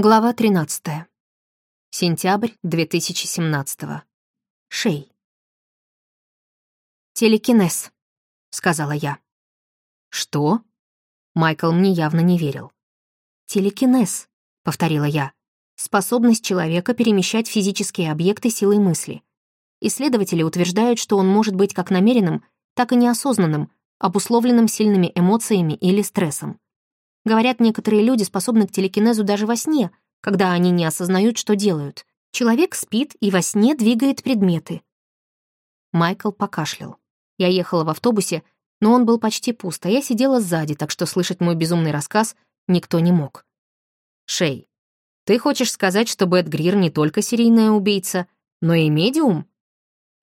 Глава 13. Сентябрь 2017. Шей. «Телекинез», — сказала я. «Что?» Майкл мне явно не верил. «Телекинез», — повторила я. «Способность человека перемещать физические объекты силой мысли. Исследователи утверждают, что он может быть как намеренным, так и неосознанным, обусловленным сильными эмоциями или стрессом. Говорят, некоторые люди способны к телекинезу даже во сне, когда они не осознают, что делают. Человек спит и во сне двигает предметы. Майкл покашлял. Я ехала в автобусе, но он был почти пуст, а я сидела сзади, так что слышать мой безумный рассказ никто не мог. «Шей, ты хочешь сказать, что Бет Грир не только серийная убийца, но и медиум?»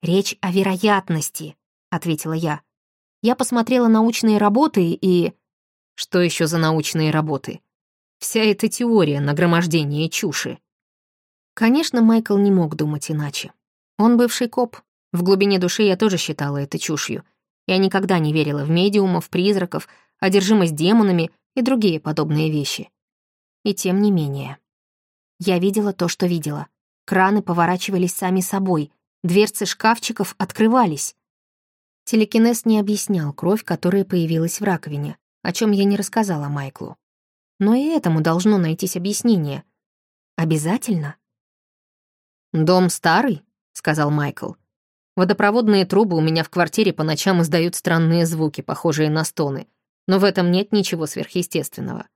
«Речь о вероятности», — ответила я. Я посмотрела научные работы и... Что еще за научные работы? Вся эта теория нагромождения чуши. Конечно, Майкл не мог думать иначе. Он бывший коп. В глубине души я тоже считала это чушью. Я никогда не верила в медиумов, призраков, одержимость демонами и другие подобные вещи. И тем не менее. Я видела то, что видела. Краны поворачивались сами собой, дверцы шкафчиков открывались. Телекинез не объяснял кровь, которая появилась в раковине о чем я не рассказала Майклу. Но и этому должно найтись объяснение. Обязательно? «Дом старый», — сказал Майкл. «Водопроводные трубы у меня в квартире по ночам издают странные звуки, похожие на стоны, но в этом нет ничего сверхъестественного.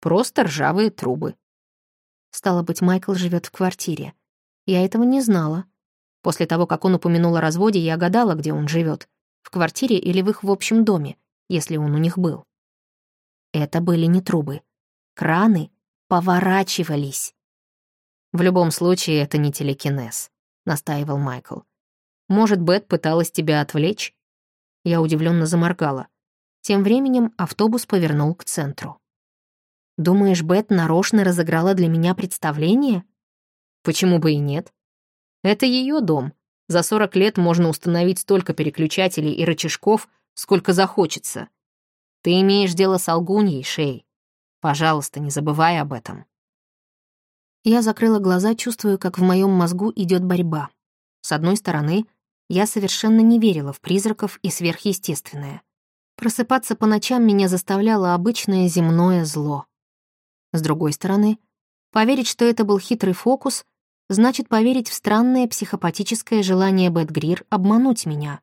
Просто ржавые трубы». Стало быть, Майкл живет в квартире. Я этого не знала. После того, как он упомянул о разводе, я гадала, где он живет, в квартире или в их в общем доме, если он у них был. Это были не трубы. Краны поворачивались. «В любом случае, это не телекинез», — настаивал Майкл. «Может, Бет пыталась тебя отвлечь?» Я удивленно заморгала. Тем временем автобус повернул к центру. «Думаешь, Бет нарочно разыграла для меня представление?» «Почему бы и нет? Это ее дом. За 40 лет можно установить столько переключателей и рычажков, сколько захочется. Ты имеешь дело с Алгуньей, Шей. Пожалуйста, не забывай об этом». Я закрыла глаза, чувствуя, как в моем мозгу идет борьба. С одной стороны, я совершенно не верила в призраков и сверхъестественное. Просыпаться по ночам меня заставляло обычное земное зло. С другой стороны, поверить, что это был хитрый фокус, значит поверить в странное психопатическое желание Бет Грир обмануть меня.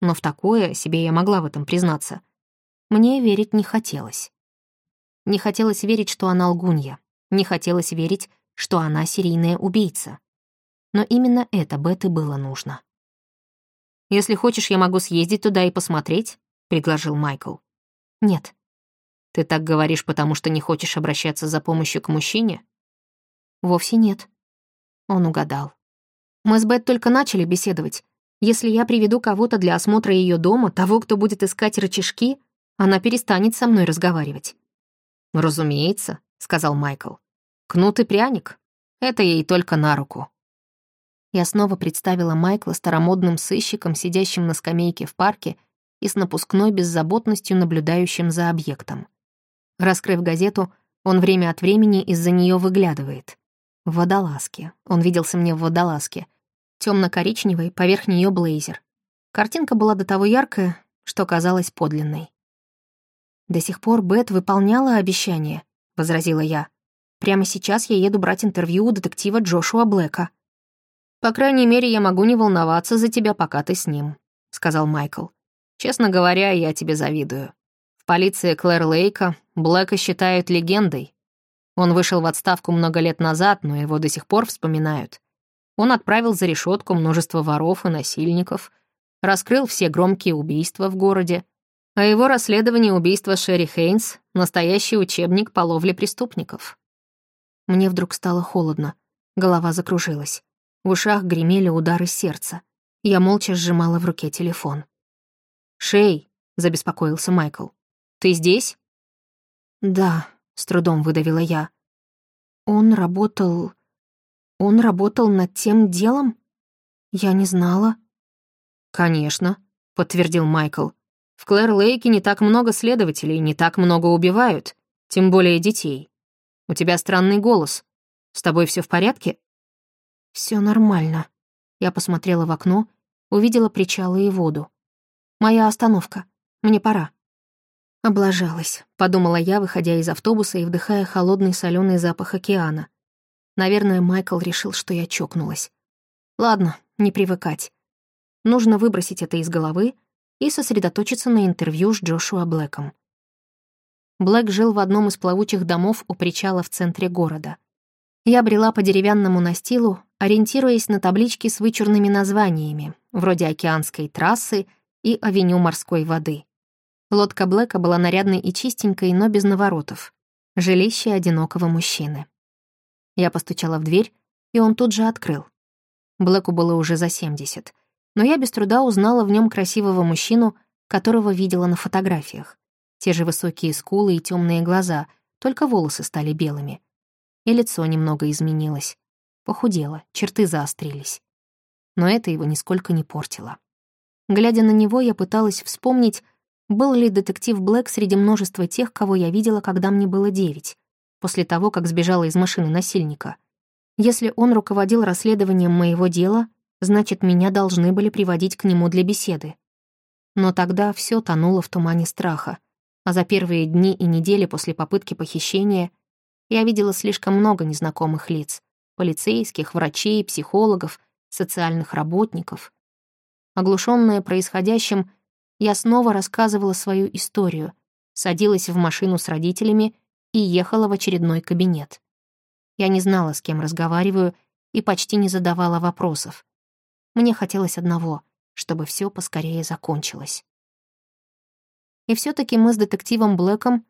Но в такое себе я могла в этом признаться — мне верить не хотелось. Не хотелось верить, что она лгунья. Не хотелось верить, что она серийная убийца. Но именно это Бет было нужно. «Если хочешь, я могу съездить туда и посмотреть», — предложил Майкл. «Нет». «Ты так говоришь, потому что не хочешь обращаться за помощью к мужчине?» «Вовсе нет». Он угадал. «Мы с Бет только начали беседовать. Если я приведу кого-то для осмотра ее дома, того, кто будет искать рычажки, она перестанет со мной разговаривать. «Разумеется», — сказал Майкл. «Кнут и пряник. Это ей только на руку». Я снова представила Майкла старомодным сыщиком, сидящим на скамейке в парке и с напускной беззаботностью наблюдающим за объектом. Раскрыв газету, он время от времени из-за нее выглядывает. В водолазке. Он виделся мне в водолазке. Темно-коричневый, поверх нее блейзер. Картинка была до того яркая, что казалась подлинной. «До сих пор Бет выполняла обещание», — возразила я. «Прямо сейчас я еду брать интервью у детектива Джошуа Блэка». «По крайней мере, я могу не волноваться за тебя, пока ты с ним», — сказал Майкл. «Честно говоря, я тебе завидую. В полиции Клэр Лейка Блэка считают легендой. Он вышел в отставку много лет назад, но его до сих пор вспоминают. Он отправил за решетку множество воров и насильников, раскрыл все громкие убийства в городе, а его расследование убийства Шерри Хейнс — настоящий учебник по ловле преступников. Мне вдруг стало холодно, голова закружилась. В ушах гремели удары сердца. Я молча сжимала в руке телефон. «Шей», — забеспокоился Майкл, — «ты здесь?» «Да», — с трудом выдавила я. «Он работал... Он работал над тем делом? Я не знала». «Конечно», — подтвердил Майкл. В Клэр-Лейке не так много следователей, не так много убивают, тем более детей. У тебя странный голос. С тобой все в порядке?» Все нормально». Я посмотрела в окно, увидела причалы и воду. «Моя остановка. Мне пора». Облажалась, подумала я, выходя из автобуса и вдыхая холодный соленый запах океана. Наверное, Майкл решил, что я чокнулась. Ладно, не привыкать. Нужно выбросить это из головы и сосредоточиться на интервью с Джошуа Блэком. Блэк жил в одном из плавучих домов у причала в центре города. Я брела по деревянному настилу, ориентируясь на таблички с вычурными названиями, вроде «Океанской трассы» и «Авеню морской воды». Лодка Блэка была нарядной и чистенькой, но без наворотов. Жилище одинокого мужчины. Я постучала в дверь, и он тут же открыл. Блэку было уже за 70, но я без труда узнала в нем красивого мужчину, которого видела на фотографиях. Те же высокие скулы и темные глаза, только волосы стали белыми. И лицо немного изменилось. Похудело, черты заострились. Но это его нисколько не портило. Глядя на него, я пыталась вспомнить, был ли детектив Блэк среди множества тех, кого я видела, когда мне было девять, после того, как сбежала из машины насильника? Если он руководил расследованием моего дела, значит, меня должны были приводить к нему для беседы. Но тогда все тонуло в тумане страха, а за первые дни и недели после попытки похищения я видела слишком много незнакомых лиц — полицейских, врачей, психологов, социальных работников. Оглушенная происходящим, я снова рассказывала свою историю, садилась в машину с родителями и ехала в очередной кабинет. Я не знала, с кем разговариваю, и почти не задавала вопросов. Мне хотелось одного — чтобы все поскорее закончилось. И все таки мы с детективом Блэком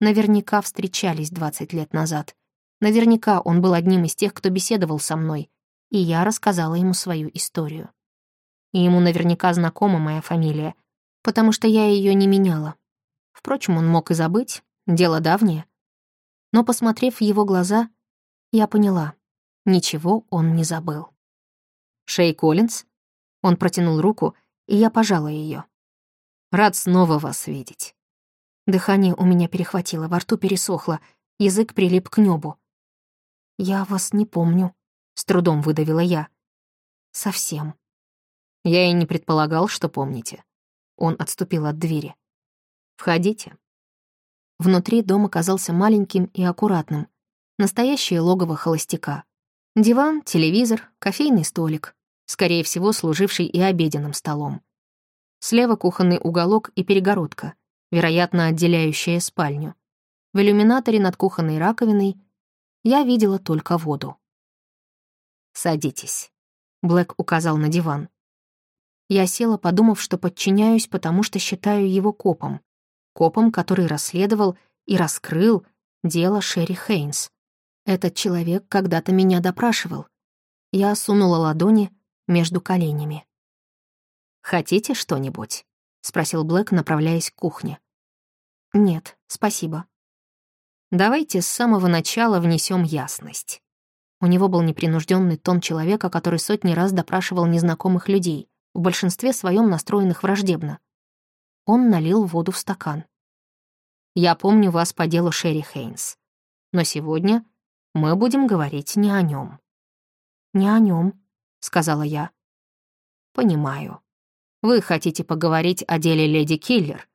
наверняка встречались 20 лет назад. Наверняка он был одним из тех, кто беседовал со мной, и я рассказала ему свою историю. И ему наверняка знакома моя фамилия, потому что я ее не меняла. Впрочем, он мог и забыть, дело давнее. Но, посмотрев в его глаза, я поняла, ничего он не забыл. «Шей Коллинз?» Он протянул руку, и я пожала ее. «Рад снова вас видеть». Дыхание у меня перехватило, во рту пересохло, язык прилип к небу. «Я вас не помню», — с трудом выдавила я. «Совсем». Я и не предполагал, что помните. Он отступил от двери. «Входите». Внутри дом оказался маленьким и аккуратным. Настоящее логово холостяка. Диван, телевизор, кофейный столик. Скорее всего, служивший и обеденным столом. Слева кухонный уголок и перегородка, вероятно, отделяющая спальню. В иллюминаторе над кухонной раковиной я видела только воду. «Садитесь», — Блэк указал на диван. Я села, подумав, что подчиняюсь, потому что считаю его копом. Копом, который расследовал и раскрыл дело Шерри Хейнс. Этот человек когда-то меня допрашивал. Я сунула ладони между коленями. «Хотите что-нибудь?» — спросил Блэк, направляясь к кухне. «Нет, спасибо». «Давайте с самого начала внесем ясность». У него был непринужденный тон человека, который сотни раз допрашивал незнакомых людей — в большинстве своем настроенных враждебно. Он налил воду в стакан. «Я помню вас по делу Шерри Хейнс. Но сегодня мы будем говорить не о нем. «Не о нем, сказала я. «Понимаю. Вы хотите поговорить о деле леди Киллер.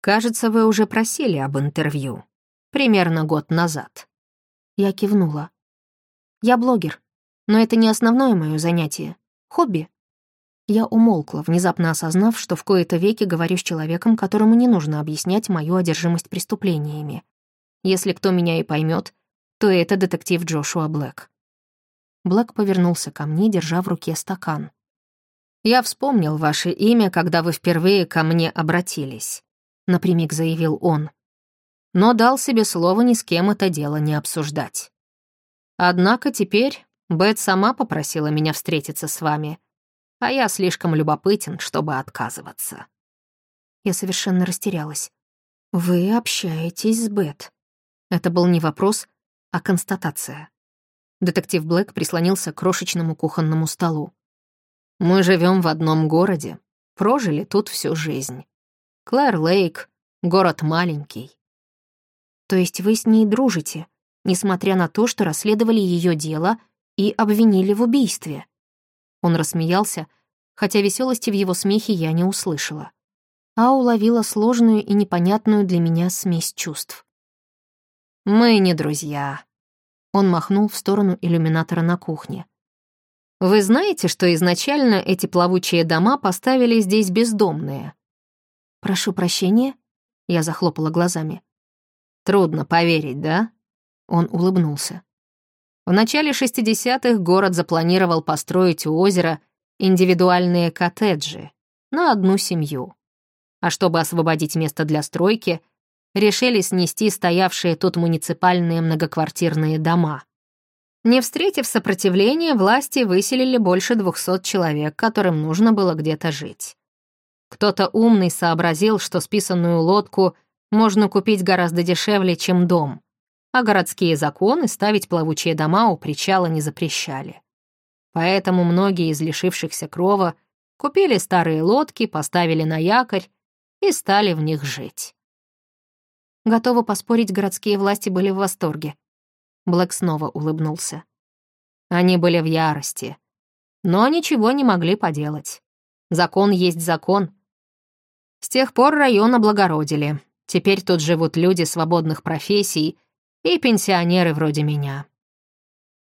Кажется, вы уже просили об интервью. Примерно год назад». Я кивнула. «Я блогер, но это не основное мое занятие. Хобби. Я умолкла, внезапно осознав, что в кои-то веки говорю с человеком, которому не нужно объяснять мою одержимость преступлениями. Если кто меня и поймет, то это детектив Джошуа Блэк. Блэк повернулся ко мне, держа в руке стакан. «Я вспомнил ваше имя, когда вы впервые ко мне обратились», — напрямик заявил он. «Но дал себе слово ни с кем это дело не обсуждать. Однако теперь Бет сама попросила меня встретиться с вами» а я слишком любопытен, чтобы отказываться». Я совершенно растерялась. «Вы общаетесь с Бет?» Это был не вопрос, а констатация. Детектив Блэк прислонился к крошечному кухонному столу. «Мы живем в одном городе, прожили тут всю жизнь. Клэр Лейк — город маленький». «То есть вы с ней дружите? несмотря на то, что расследовали ее дело и обвинили в убийстве. Он рассмеялся, хотя веселости в его смехе я не услышала, а уловила сложную и непонятную для меня смесь чувств. «Мы не друзья», — он махнул в сторону иллюминатора на кухне. «Вы знаете, что изначально эти плавучие дома поставили здесь бездомные?» «Прошу прощения», — я захлопала глазами. «Трудно поверить, да?» Он улыбнулся. В начале 60-х город запланировал построить у озера индивидуальные коттеджи на одну семью. А чтобы освободить место для стройки, решили снести стоявшие тут муниципальные многоквартирные дома. Не встретив сопротивления, власти выселили больше 200 человек, которым нужно было где-то жить. Кто-то умный сообразил, что списанную лодку можно купить гораздо дешевле, чем дом, а городские законы ставить плавучие дома у причала не запрещали. Поэтому многие из лишившихся крова купили старые лодки, поставили на якорь и стали в них жить. Готова поспорить, городские власти были в восторге. Блэк снова улыбнулся. Они были в ярости, но ничего не могли поделать. Закон есть закон. С тех пор район облагородили. Теперь тут живут люди свободных профессий и пенсионеры вроде меня.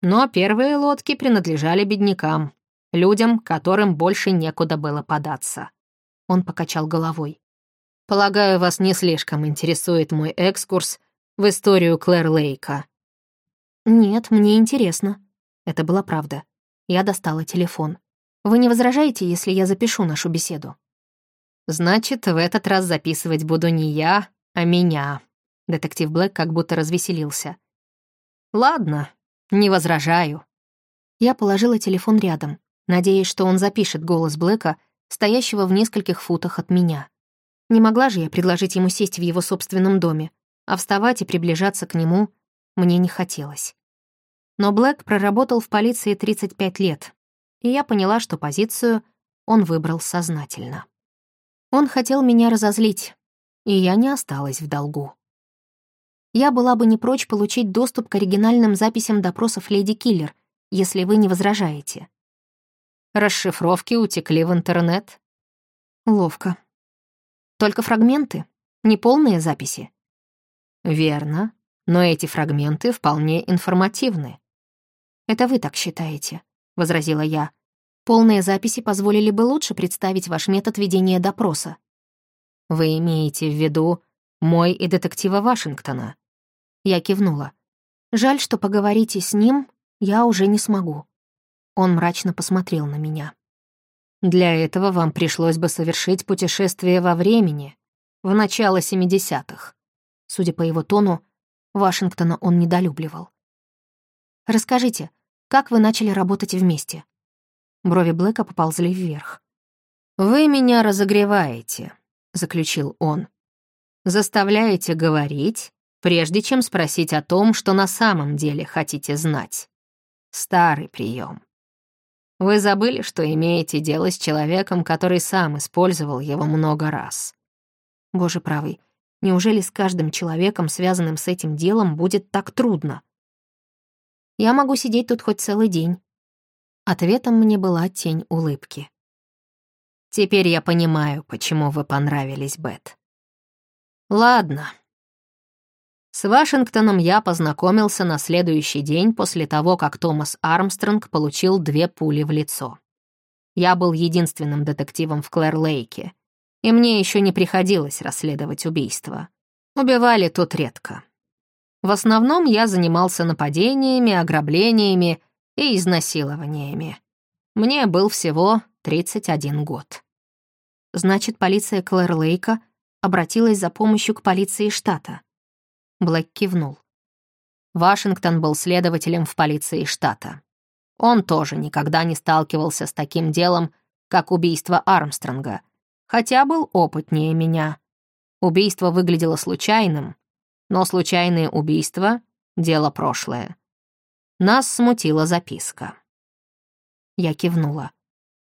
Но первые лодки принадлежали беднякам, людям, которым больше некуда было податься. Он покачал головой. «Полагаю, вас не слишком интересует мой экскурс в историю Клэр Лейка». «Нет, мне интересно». Это была правда. Я достала телефон. «Вы не возражаете, если я запишу нашу беседу?» «Значит, в этот раз записывать буду не я, а меня». Детектив Блэк как будто развеселился. «Ладно, «Не возражаю». Я положила телефон рядом, надеясь, что он запишет голос Блэка, стоящего в нескольких футах от меня. Не могла же я предложить ему сесть в его собственном доме, а вставать и приближаться к нему мне не хотелось. Но Блэк проработал в полиции 35 лет, и я поняла, что позицию он выбрал сознательно. Он хотел меня разозлить, и я не осталась в долгу я была бы не прочь получить доступ к оригинальным записям допросов леди Киллер, если вы не возражаете. Расшифровки утекли в интернет. Ловко. Только фрагменты, не полные записи. Верно, но эти фрагменты вполне информативны. Это вы так считаете, — возразила я. Полные записи позволили бы лучше представить ваш метод ведения допроса. Вы имеете в виду мой и детектива Вашингтона? Я кивнула. «Жаль, что поговорить и с ним я уже не смогу». Он мрачно посмотрел на меня. «Для этого вам пришлось бы совершить путешествие во времени, в начало 70-х». Судя по его тону, Вашингтона он недолюбливал. «Расскажите, как вы начали работать вместе?» Брови Блэка поползли вверх. «Вы меня разогреваете», — заключил он. «Заставляете говорить, прежде чем спросить о том, что на самом деле хотите знать. Старый прием. Вы забыли, что имеете дело с человеком, который сам использовал его много раз. Боже правый, неужели с каждым человеком, связанным с этим делом, будет так трудно? Я могу сидеть тут хоть целый день. Ответом мне была тень улыбки. Теперь я понимаю, почему вы понравились, Бет. Ладно, с Вашингтоном я познакомился на следующий день после того, как Томас Армстронг получил две пули в лицо. Я был единственным детективом в Клэр-Лейке, и мне еще не приходилось расследовать убийство. Убивали тут редко. В основном я занимался нападениями, ограблениями и изнасилованиями. Мне был всего 31 год. Значит, полиция Клэр-Лейка обратилась за помощью к полиции штата. Блэк кивнул. Вашингтон был следователем в полиции штата. Он тоже никогда не сталкивался с таким делом, как убийство Армстронга, хотя был опытнее меня. Убийство выглядело случайным, но случайные убийства — дело прошлое. Нас смутила записка. Я кивнула.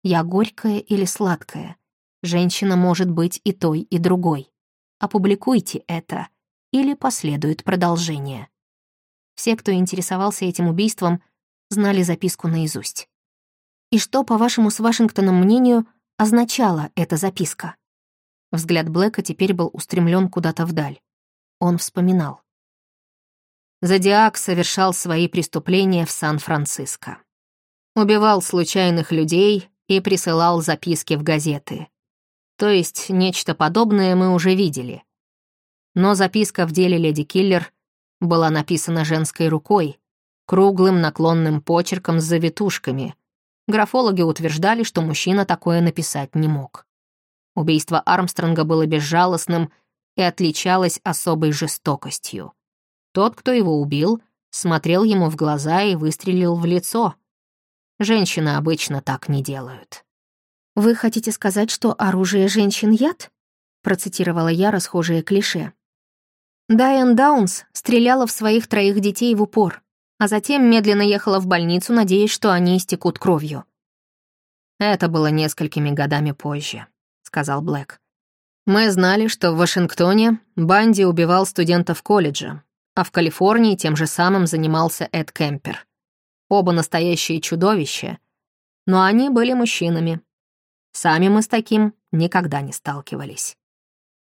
Я горькая или сладкая? Женщина может быть и той, и другой. Опубликуйте это, или последует продолжение. Все, кто интересовался этим убийством, знали записку наизусть. И что, по вашему с Вашингтоном мнению, означала эта записка? Взгляд Блэка теперь был устремлен куда-то вдаль. Он вспоминал. Зодиак совершал свои преступления в Сан-Франциско. Убивал случайных людей и присылал записки в газеты. То есть нечто подобное мы уже видели. Но записка в деле Леди Киллер была написана женской рукой, круглым наклонным почерком с завитушками. Графологи утверждали, что мужчина такое написать не мог. Убийство Армстронга было безжалостным и отличалось особой жестокостью. Тот, кто его убил, смотрел ему в глаза и выстрелил в лицо. Женщины обычно так не делают. «Вы хотите сказать, что оружие женщин — яд?» процитировала я расхожее клише. Дайан Даунс стреляла в своих троих детей в упор, а затем медленно ехала в больницу, надеясь, что они истекут кровью. «Это было несколькими годами позже», — сказал Блэк. «Мы знали, что в Вашингтоне Банди убивал студентов колледжа, а в Калифорнии тем же самым занимался Эд Кемпер. Оба настоящие чудовища, но они были мужчинами. Сами мы с таким никогда не сталкивались.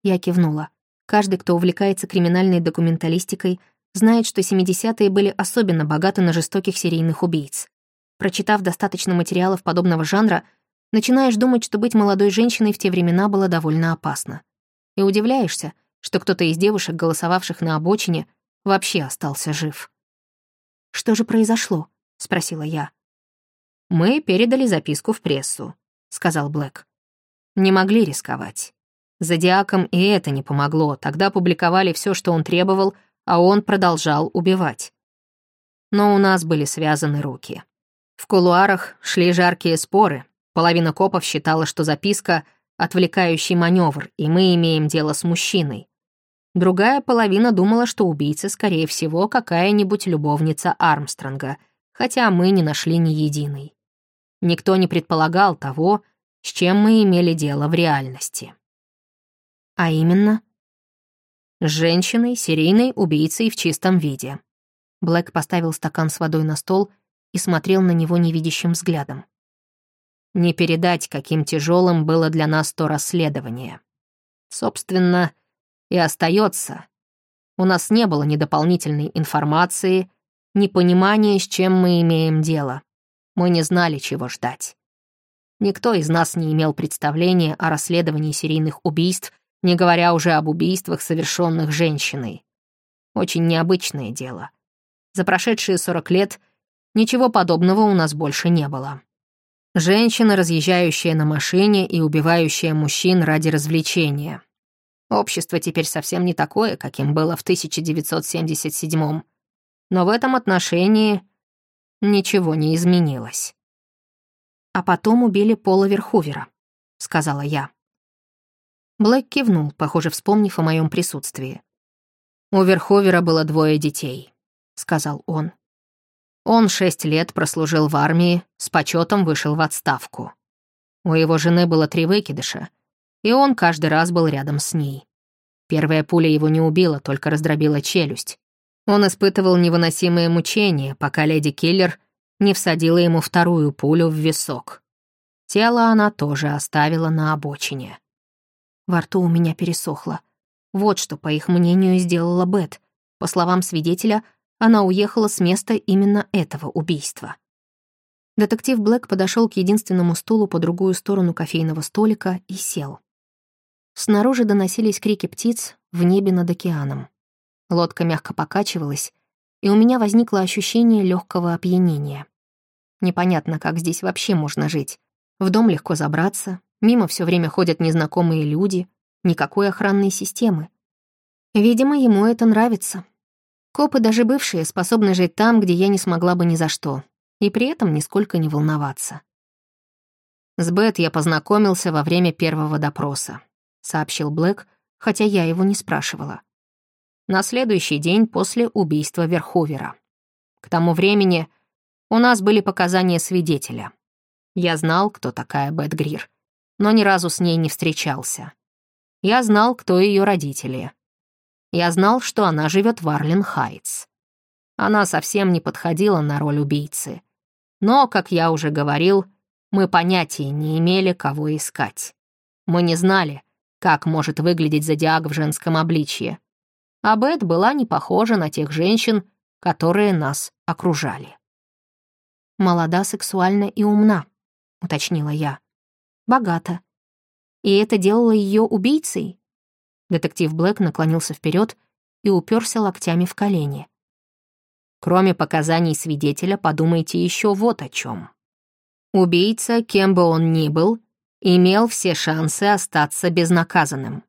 Я кивнула. Каждый, кто увлекается криминальной документалистикой, знает, что 70-е были особенно богаты на жестоких серийных убийц. Прочитав достаточно материалов подобного жанра, начинаешь думать, что быть молодой женщиной в те времена было довольно опасно. И удивляешься, что кто-то из девушек, голосовавших на обочине, вообще остался жив. «Что же произошло?» — спросила я. «Мы передали записку в прессу», — сказал Блэк. «Не могли рисковать. Зодиакам и это не помогло, тогда публиковали все, что он требовал, а он продолжал убивать. Но у нас были связаны руки. В кулуарах шли жаркие споры, половина копов считала, что записка — отвлекающий маневр, и мы имеем дело с мужчиной. Другая половина думала, что убийца, скорее всего, какая-нибудь любовница Армстронга, хотя мы не нашли ни единой. Никто не предполагал того, с чем мы имели дело в реальности. А именно? Женщиной, серийной убийцей в чистом виде. Блэк поставил стакан с водой на стол и смотрел на него невидящим взглядом. Не передать, каким тяжелым было для нас то расследование. Собственно, и остается. У нас не было ни дополнительной информации, ни понимания, с чем мы имеем дело. Мы не знали, чего ждать. Никто из нас не имел представления о расследовании серийных убийств, не говоря уже об убийствах, совершенных женщиной. Очень необычное дело. За прошедшие 40 лет ничего подобного у нас больше не было. Женщина, разъезжающая на машине и убивающая мужчин ради развлечения. Общество теперь совсем не такое, каким было в 1977 Но в этом отношении ничего не изменилось. «А потом убили Пола Верхувера», — сказала я. Блэк кивнул, похоже, вспомнив о моем присутствии. «У Верховера было двое детей», — сказал он. Он шесть лет прослужил в армии, с почетом вышел в отставку. У его жены было три выкидыша, и он каждый раз был рядом с ней. Первая пуля его не убила, только раздробила челюсть. Он испытывал невыносимые мучения, пока леди Киллер не всадила ему вторую пулю в висок. Тело она тоже оставила на обочине. Во рту у меня пересохло. Вот что, по их мнению, сделала Бет. По словам свидетеля, она уехала с места именно этого убийства. Детектив Блэк подошел к единственному стулу по другую сторону кофейного столика и сел. Снаружи доносились крики птиц в небе над океаном. Лодка мягко покачивалась, и у меня возникло ощущение легкого опьянения. Непонятно, как здесь вообще можно жить. В дом легко забраться, мимо все время ходят незнакомые люди, никакой охранной системы. Видимо, ему это нравится. Копы, даже бывшие, способны жить там, где я не смогла бы ни за что, и при этом нисколько не волноваться. С Бет я познакомился во время первого допроса сообщил Блэк, хотя я его не спрашивала. На следующий день после убийства Верховера. К тому времени у нас были показания свидетеля. Я знал, кто такая Бет Грир, но ни разу с ней не встречался. Я знал, кто ее родители. Я знал, что она живет в Арлен Хайтс. Она совсем не подходила на роль убийцы. Но, как я уже говорил, мы понятия не имели, кого искать. Мы не знали, как может выглядеть зодиак в женском обличье. А Бет была не похожа на тех женщин, которые нас окружали. «Молода, сексуальна и умна», — уточнила я. «Богата. И это делало ее убийцей?» Детектив Блэк наклонился вперед и уперся локтями в колени. Кроме показаний свидетеля, подумайте еще вот о чем. Убийца, кем бы он ни был, имел все шансы остаться безнаказанным.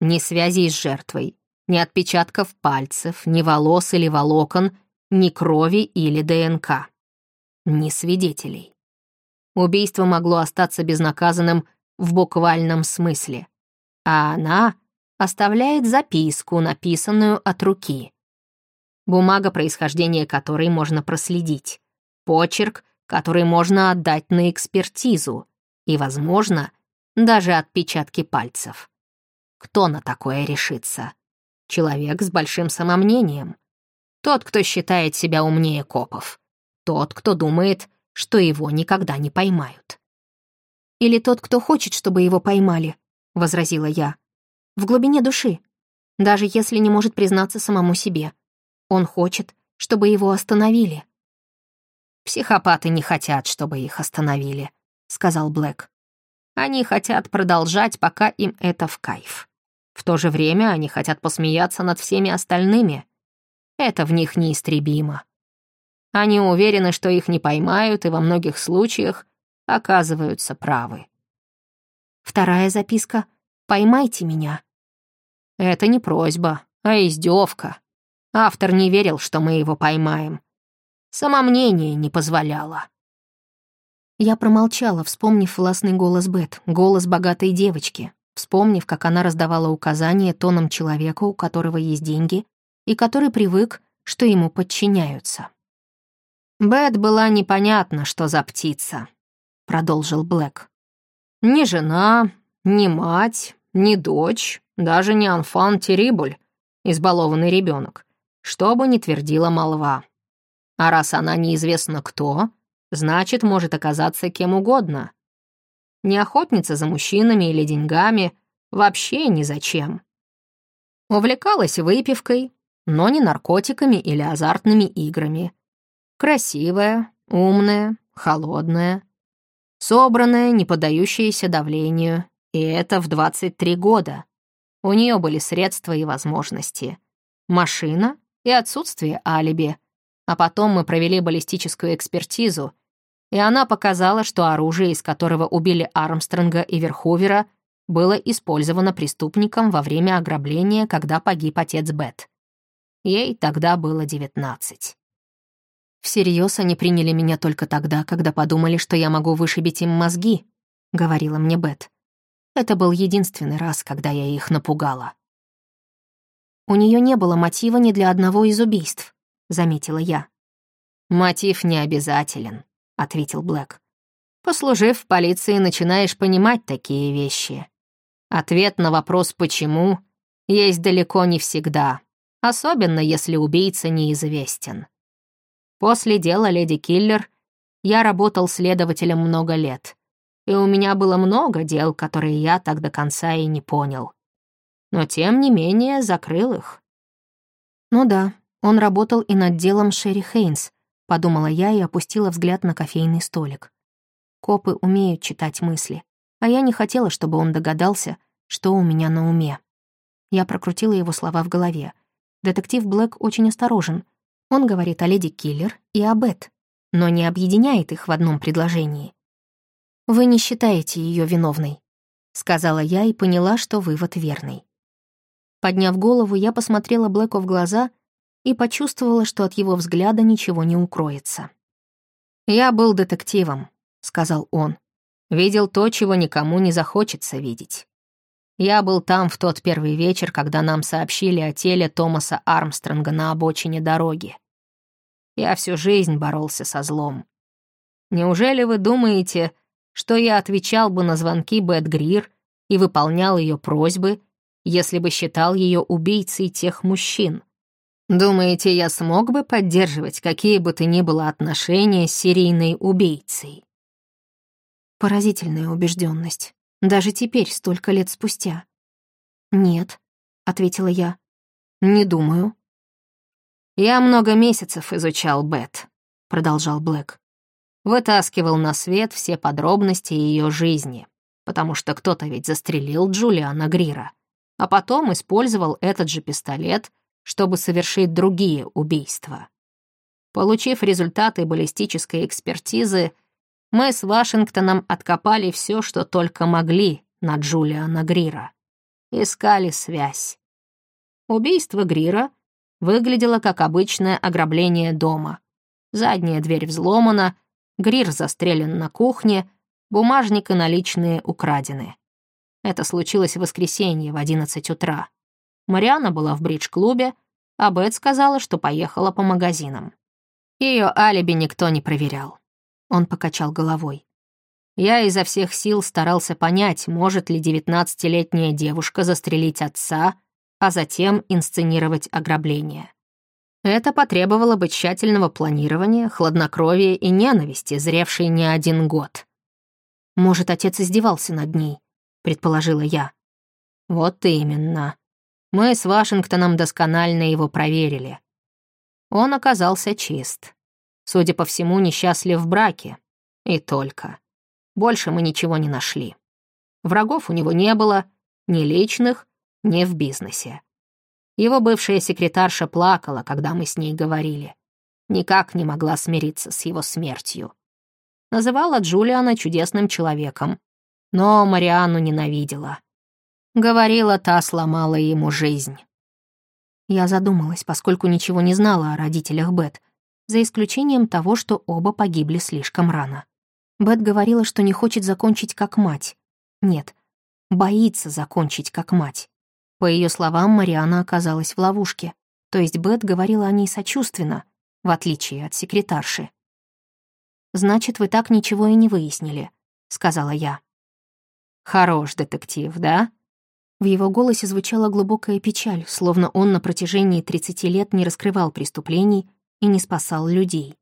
Ни связей с жертвой, ни отпечатков пальцев, ни волос или волокон, ни крови или ДНК. Ни свидетелей. Убийство могло остаться безнаказанным в буквальном смысле. А она оставляет записку, написанную от руки. Бумага, происхождения которой можно проследить. Почерк, который можно отдать на экспертизу. И, возможно, даже отпечатки пальцев. Кто на такое решится? Человек с большим самомнением. Тот, кто считает себя умнее копов. Тот, кто думает, что его никогда не поймают. «Или тот, кто хочет, чтобы его поймали», — возразила я. «В глубине души, даже если не может признаться самому себе. Он хочет, чтобы его остановили». «Психопаты не хотят, чтобы их остановили», — сказал Блэк. «Они хотят продолжать, пока им это в кайф. В то же время они хотят посмеяться над всеми остальными. Это в них неистребимо. Они уверены, что их не поймают, и во многих случаях оказываются правы. Вторая записка «Поймайте меня». Это не просьба, а издевка. Автор не верил, что мы его поймаем. Самомнение не позволяло. Я промолчала, вспомнив властный голос Бет, голос богатой девочки, вспомнив, как она раздавала указания тоном человека, у которого есть деньги, и который привык, что ему подчиняются. Бет была непонятна, что за птица. — продолжил Блэк. «Ни жена, ни мать, ни дочь, даже не анфан Терибуль, избалованный ребенок, что бы ни твердила молва. А раз она неизвестно кто, значит, может оказаться кем угодно. Не охотница за мужчинами или деньгами, вообще ни зачем. Увлекалась выпивкой, но не наркотиками или азартными играми. Красивая, умная, холодная, Собранная, не поддающаяся давлению. И это в 23 года. У нее были средства и возможности. Машина и отсутствие алиби. А потом мы провели баллистическую экспертизу, и она показала, что оружие, из которого убили Армстронга и Верховера, было использовано преступником во время ограбления, когда погиб отец Бет. Ей тогда было 19. Всерьез они приняли меня только тогда, когда подумали, что я могу вышибить им мозги, — говорила мне Бет. Это был единственный раз, когда я их напугала. «У нее не было мотива ни для одного из убийств», — заметила я. «Мотив не обязателен», — ответил Блэк. «Послужив в полиции, начинаешь понимать такие вещи. Ответ на вопрос «почему» есть далеко не всегда, особенно если убийца неизвестен. После дела «Леди Киллер» я работал следователем много лет, и у меня было много дел, которые я так до конца и не понял. Но тем не менее закрыл их. Ну да, он работал и над делом Шерри Хейнс, подумала я и опустила взгляд на кофейный столик. Копы умеют читать мысли, а я не хотела, чтобы он догадался, что у меня на уме. Я прокрутила его слова в голове. Детектив Блэк очень осторожен — он говорит о леди Киллер и о Бет, но не объединяет их в одном предложении. «Вы не считаете ее виновной», — сказала я и поняла, что вывод верный. Подняв голову, я посмотрела Блэку в глаза и почувствовала, что от его взгляда ничего не укроется. «Я был детективом», — сказал он. «Видел то, чего никому не захочется видеть. Я был там в тот первый вечер, когда нам сообщили о теле Томаса Армстронга на обочине дороги. Я всю жизнь боролся со злом. Неужели вы думаете, что я отвечал бы на звонки Бет Грир и выполнял ее просьбы, если бы считал ее убийцей тех мужчин? Думаете, я смог бы поддерживать какие бы то ни было отношения с серийной убийцей? Поразительная убежденность. Даже теперь, столько лет спустя. «Нет», — ответила я. «Не думаю». «Я много месяцев изучал Бет», — продолжал Блэк. «Вытаскивал на свет все подробности ее жизни, потому что кто-то ведь застрелил Джулиана Грира, а потом использовал этот же пистолет, чтобы совершить другие убийства. Получив результаты баллистической экспертизы, мы с Вашингтоном откопали все, что только могли на Джулиана Грира. Искали связь. Убийство Грира выглядело как обычное ограбление дома. Задняя дверь взломана, Грир застрелен на кухне, бумажник и наличные украдены. Это случилось в воскресенье в 11 утра. Мариана была в бридж-клубе, а Бет сказала, что поехала по магазинам. Ее алиби никто не проверял. Он покачал головой. Я изо всех сил старался понять, может ли девятнадцатилетняя девушка застрелить отца, а затем инсценировать ограбление. Это потребовало бы тщательного планирования, хладнокровия и ненависти, зревшей не один год. «Может, отец издевался над ней», — предположила я. «Вот именно. Мы с Вашингтоном досконально его проверили. Он оказался чист. Судя по всему, несчастлив в браке. И только. Больше мы ничего не нашли. Врагов у него не было, ни личных, ни в бизнесе. Его бывшая секретарша плакала, когда мы с ней говорили. Никак не могла смириться с его смертью. Называла Джулиана чудесным человеком, но Марианну ненавидела. Говорила, та сломала ему жизнь. Я задумалась, поскольку ничего не знала о родителях Бет, за исключением того, что оба погибли слишком рано. Бет говорила, что не хочет закончить как мать. Нет, боится закончить как мать. По ее словам, Мариана оказалась в ловушке. То есть Бет говорила о ней сочувственно, в отличие от секретарши. «Значит, вы так ничего и не выяснили», — сказала я. «Хорош детектив, да?» В его голосе звучала глубокая печаль, словно он на протяжении 30 лет не раскрывал преступлений и не спасал людей.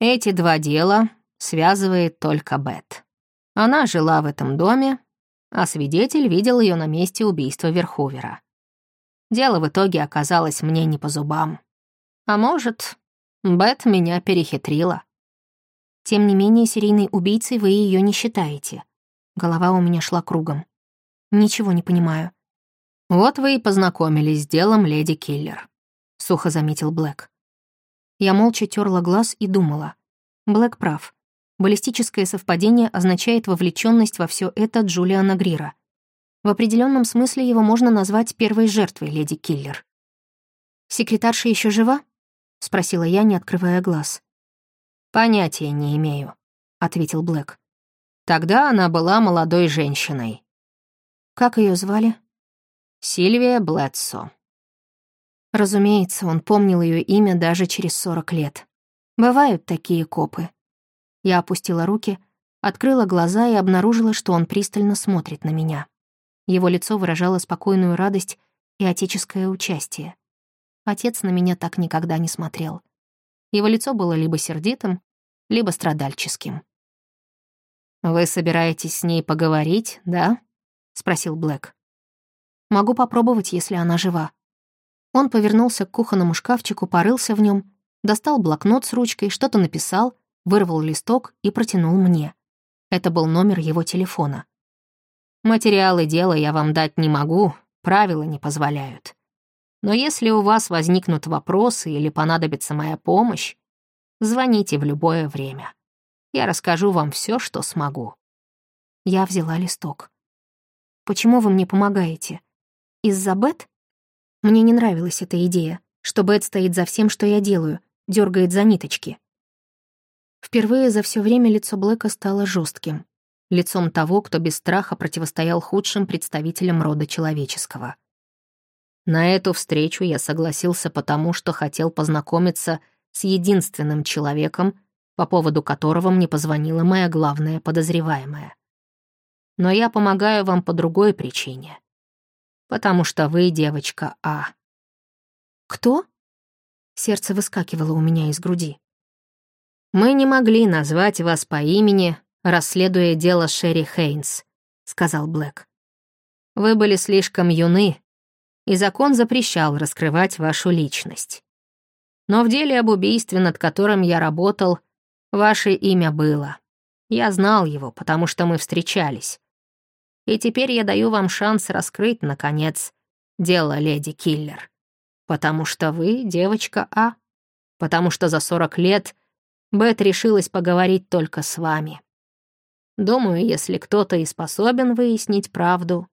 Эти два дела связывает только Бет. Она жила в этом доме, а свидетель видел ее на месте убийства Верховера. Дело в итоге оказалось мне не по зубам. А может, Бет меня перехитрила. Тем не менее, серийной убийцей вы ее не считаете. Голова у меня шла кругом. Ничего не понимаю. Вот вы и познакомились с делом леди Киллер, сухо заметил Блэк. Я молча терла глаз и думала. Блэк прав. Баллистическое совпадение означает вовлеченность во все это Джулиана Грира. В определенном смысле его можно назвать первой жертвой леди Киллер. «Секретарша еще жива?» — спросила я, не открывая глаз. «Понятия не имею», — ответил Блэк. «Тогда она была молодой женщиной». «Как ее звали?» «Сильвия Блэдсо». Разумеется, он помнил ее имя даже через 40 лет. Бывают такие копы. Я опустила руки, открыла глаза и обнаружила, что он пристально смотрит на меня. Его лицо выражало спокойную радость и отеческое участие. Отец на меня так никогда не смотрел. Его лицо было либо сердитым, либо страдальческим. «Вы собираетесь с ней поговорить, да?» — спросил Блэк. «Могу попробовать, если она жива», он повернулся к кухонному шкафчику, порылся в нем, достал блокнот с ручкой, что-то написал, вырвал листок и протянул мне. Это был номер его телефона. «Материалы дела я вам дать не могу, правила не позволяют. Но если у вас возникнут вопросы или понадобится моя помощь, звоните в любое время. Я расскажу вам все, что смогу». Я взяла листок. «Почему вы мне помогаете? Из-за Бет?» Мне не нравилась эта идея, что Бет стоит за всем, что я делаю, дергает за ниточки. Впервые за все время лицо Блэка стало жестким, лицом того, кто без страха противостоял худшим представителям рода человеческого. На эту встречу я согласился потому, что хотел познакомиться с единственным человеком, по поводу которого мне позвонила моя главная подозреваемая. Но я помогаю вам по другой причине потому что вы девочка А». «Кто?» Сердце выскакивало у меня из груди. «Мы не могли назвать вас по имени, расследуя дело Шерри Хейнс», — сказал Блэк. «Вы были слишком юны, и закон запрещал раскрывать вашу личность. Но в деле об убийстве, над которым я работал, ваше имя было. Я знал его, потому что мы встречались. И теперь я даю вам шанс раскрыть, наконец, дело леди Киллер. Потому что вы девочка А. Потому что за 40 лет Бет решилась поговорить только с вами. Думаю, если кто-то и способен выяснить правду,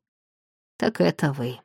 так это вы.